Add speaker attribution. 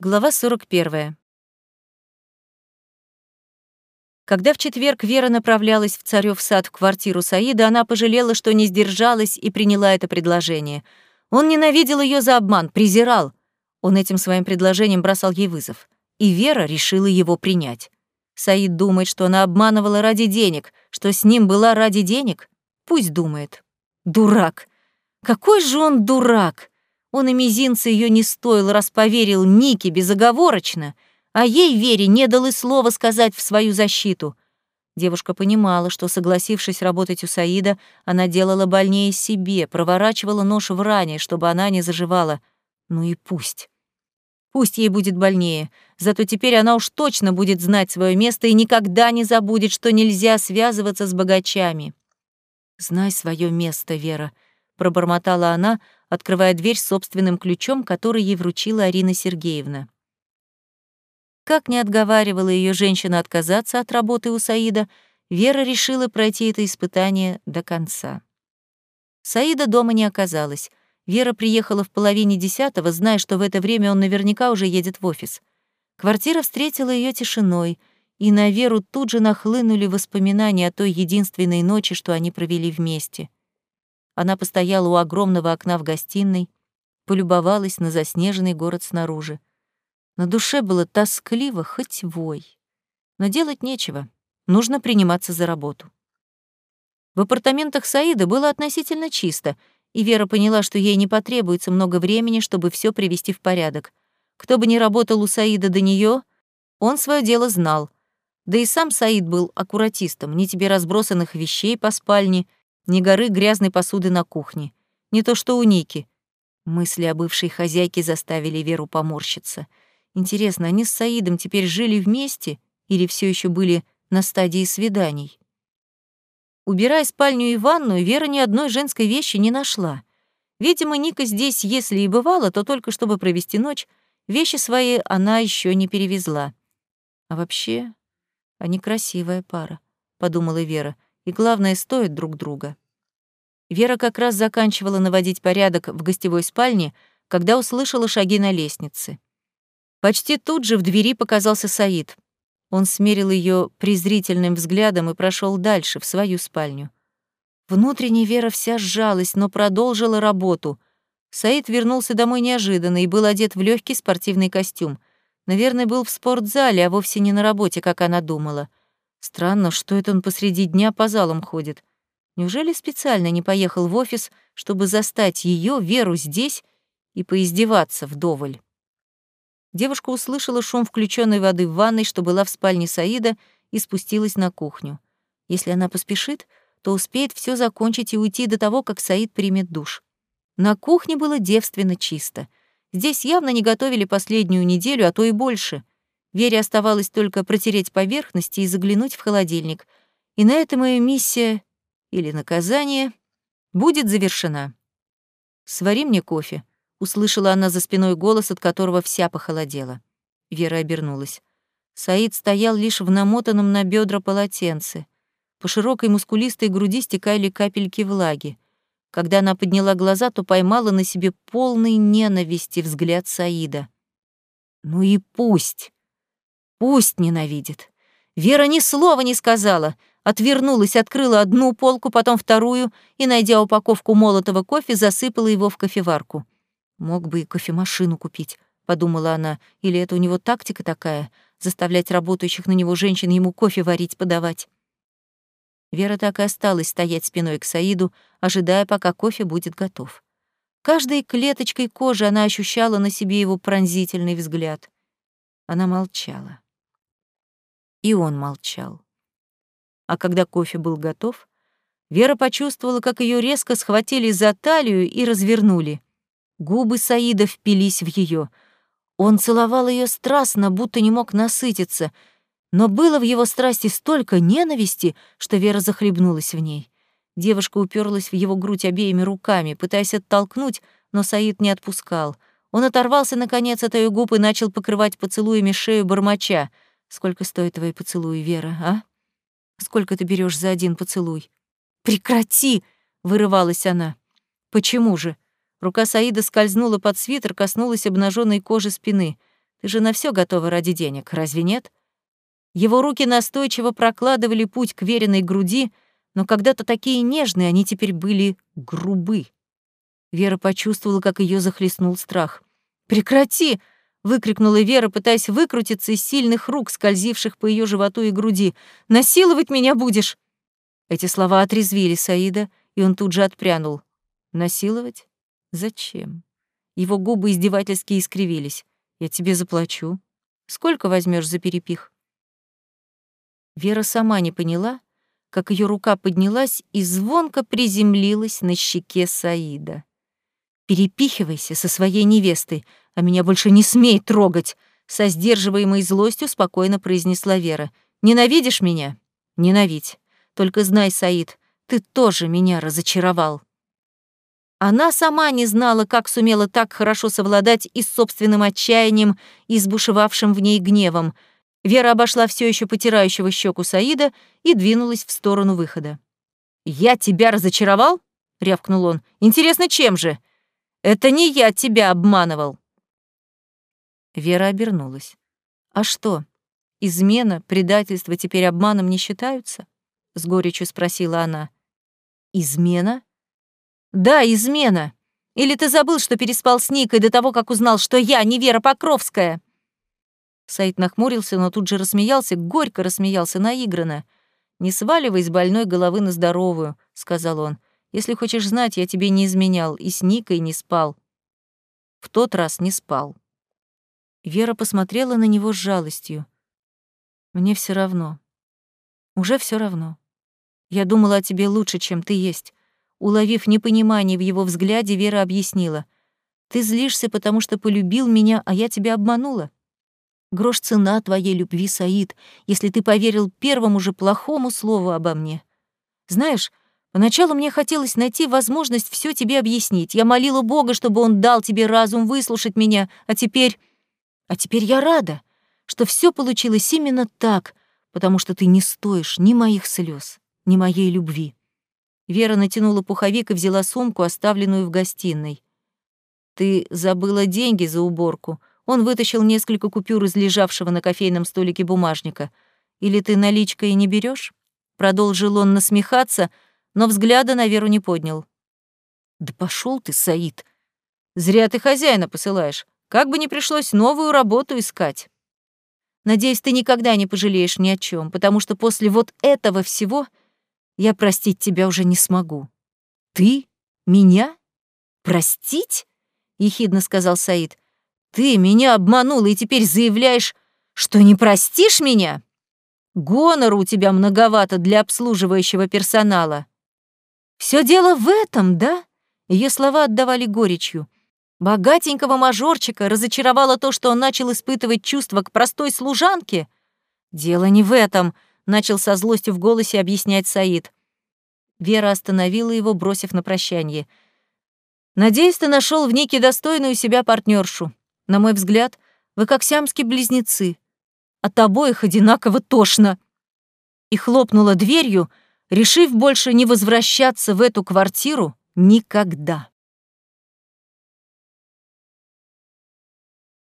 Speaker 1: Глава 41. Когда в четверг Вера направлялась в Царёв сад в квартиру Саида, она пожалела, что не сдержалась и приняла это предложение. Он ненавидел ее за обман, презирал. Он этим своим предложением бросал ей вызов. И Вера решила его принять. Саид думает, что она обманывала ради денег, что с ним была ради денег. Пусть думает. Дурак. Какой же он дурак! Он и мизинца ее не стоил, раз поверил Нике безоговорочно, а ей, Вере, не дал и слова сказать в свою защиту. Девушка понимала, что, согласившись работать у Саида, она делала больнее себе, проворачивала нож в ране, чтобы она не заживала. Ну и пусть. Пусть ей будет больнее, зато теперь она уж точно будет знать свое место и никогда не забудет, что нельзя связываться с богачами. «Знай свое место, Вера», — пробормотала она, открывая дверь собственным ключом, который ей вручила Арина Сергеевна. Как не отговаривала ее женщина отказаться от работы у Саида, Вера решила пройти это испытание до конца. Саида дома не оказалось. Вера приехала в половине десятого, зная, что в это время он наверняка уже едет в офис. Квартира встретила ее тишиной, и на Веру тут же нахлынули воспоминания о той единственной ночи, что они провели вместе. Она постояла у огромного окна в гостиной, полюбовалась на заснеженный город снаружи. На душе было тоскливо, хоть вой. Но делать нечего, нужно приниматься за работу. В апартаментах Саида было относительно чисто, и Вера поняла, что ей не потребуется много времени, чтобы все привести в порядок. Кто бы ни работал у Саида до нее, он свое дело знал. Да и сам Саид был аккуратистом, ни тебе разбросанных вещей по спальне, ни горы грязной посуды на кухне. Не то что у Ники. Мысли о бывшей хозяйке заставили Веру поморщиться. Интересно, они с Саидом теперь жили вместе или все еще были на стадии свиданий? Убирая спальню и ванную, Вера ни одной женской вещи не нашла. Видимо, Ника здесь, если и бывала, то только чтобы провести ночь, вещи свои она еще не перевезла. А вообще, они красивая пара, подумала Вера и, главное, стоят друг друга. Вера как раз заканчивала наводить порядок в гостевой спальне, когда услышала шаги на лестнице. Почти тут же в двери показался Саид. Он смерил ее презрительным взглядом и прошел дальше, в свою спальню. Внутренне Вера вся сжалась, но продолжила работу. Саид вернулся домой неожиданно и был одет в легкий спортивный костюм. Наверное, был в спортзале, а вовсе не на работе, как она думала. Странно, что это он посреди дня по залам ходит. Неужели специально не поехал в офис, чтобы застать ее, Веру, здесь и поиздеваться вдоволь? Девушка услышала шум включенной воды в ванной, что была в спальне Саида, и спустилась на кухню. Если она поспешит, то успеет все закончить и уйти до того, как Саид примет душ. На кухне было девственно чисто. Здесь явно не готовили последнюю неделю, а то и больше. Вере оставалось только протереть поверхности и заглянуть в холодильник. И на этом ее миссия или наказание будет завершена. «Свари мне кофе», — услышала она за спиной голос, от которого вся похолодела. Вера обернулась. Саид стоял лишь в намотанном на бедра полотенце. По широкой мускулистой груди стекали капельки влаги. Когда она подняла глаза, то поймала на себе полный ненависти взгляд Саида. «Ну и пусть!» Пусть ненавидит. Вера ни слова не сказала. Отвернулась, открыла одну полку, потом вторую и, найдя упаковку молотого кофе, засыпала его в кофеварку. «Мог бы и кофемашину купить», — подумала она. «Или это у него тактика такая — заставлять работающих на него женщин ему кофе варить, подавать?» Вера так и осталась стоять спиной к Саиду, ожидая, пока кофе будет готов. Каждой клеточкой кожи она ощущала на себе его пронзительный взгляд. Она молчала. И он молчал. А когда кофе был готов, Вера почувствовала, как ее резко схватили за талию и развернули. Губы Саида впились в ее. Он целовал ее страстно, будто не мог насытиться, но было в его страсти столько ненависти, что Вера захлебнулась в ней. Девушка уперлась в его грудь обеими руками, пытаясь оттолкнуть, но Саид не отпускал. Он оторвался, наконец, от ее губ и начал покрывать поцелуями шею бормоча — Сколько стоит твои поцелуи, Вера, а? Сколько ты берешь за один поцелуй? Прекрати! вырывалась она. Почему же? Рука Саида скользнула под свитер, коснулась обнаженной кожи спины. Ты же на все готова ради денег, разве нет? Его руки настойчиво прокладывали путь к веренной груди, но когда-то такие нежные, они теперь были грубы. Вера почувствовала, как ее захлестнул страх. «Прекрати!» — выкрикнула Вера, пытаясь выкрутиться из сильных рук, скользивших по ее животу и груди. «Насиловать меня будешь!» Эти слова отрезвили Саида, и он тут же отпрянул. «Насиловать? Зачем?» Его губы издевательски искривились. «Я тебе заплачу. Сколько возьмешь за перепих?» Вера сама не поняла, как ее рука поднялась и звонко приземлилась на щеке Саида. «Перепихивайся со своей невестой, а меня больше не смей трогать!» Со сдерживаемой злостью спокойно произнесла Вера. «Ненавидишь меня? Ненавидь. Только знай, Саид, ты тоже меня разочаровал». Она сама не знала, как сумела так хорошо совладать и с собственным отчаянием, и с в ней гневом — Вера обошла все еще потирающего щеку Саида и двинулась в сторону выхода. «Я тебя разочаровал?» — рявкнул он. «Интересно, чем же? Это не я тебя обманывал!» Вера обернулась. «А что, измена, предательство теперь обманом не считаются?» — с горечью спросила она. «Измена?» «Да, измена. Или ты забыл, что переспал с Никой до того, как узнал, что я не Вера Покровская?» Саид нахмурился, но тут же рассмеялся, горько рассмеялся, наигранно. «Не сваливай с больной головы на здоровую», — сказал он. «Если хочешь знать, я тебе не изменял и с Никой не спал. В тот раз не спал». Вера посмотрела на него с жалостью. «Мне все равно. Уже все равно. Я думала о тебе лучше, чем ты есть». Уловив непонимание в его взгляде, Вера объяснила. «Ты злишься, потому что полюбил меня, а я тебя обманула. Грош цена твоей любви, Саид, если ты поверил первому же плохому слову обо мне. Знаешь, поначалу мне хотелось найти возможность все тебе объяснить. Я молила Бога, чтобы он дал тебе разум выслушать меня, а теперь... А теперь я рада, что все получилось именно так, потому что ты не стоишь ни моих слез, ни моей любви. Вера натянула пуховик и взяла сумку, оставленную в гостиной. «Ты забыла деньги за уборку», он вытащил несколько купюр из лежавшего на кофейном столике бумажника. «Или ты наличкой не берешь? Продолжил он насмехаться, но взгляда на Веру не поднял. «Да пошел ты, Саид! Зря ты хозяина посылаешь. Как бы не пришлось новую работу искать. Надеюсь, ты никогда не пожалеешь ни о чем, потому что после вот этого всего я простить тебя уже не смогу». «Ты? Меня? Простить?» — ехидно сказал Саид. Ты меня обманул и теперь заявляешь, что не простишь меня? Гонора у тебя многовато для обслуживающего персонала. Все дело в этом, да? Ее слова отдавали горечью. Богатенького мажорчика разочаровало то, что он начал испытывать чувства к простой служанке. Дело не в этом, начал со злостью в голосе объяснять Саид. Вера остановила его, бросив на прощание. Надеюсь, ты нашел в Нике достойную себя партнершу. На мой взгляд, вы как сиамские близнецы. От обоих одинаково тошно. И хлопнула дверью, решив больше не возвращаться в эту квартиру никогда.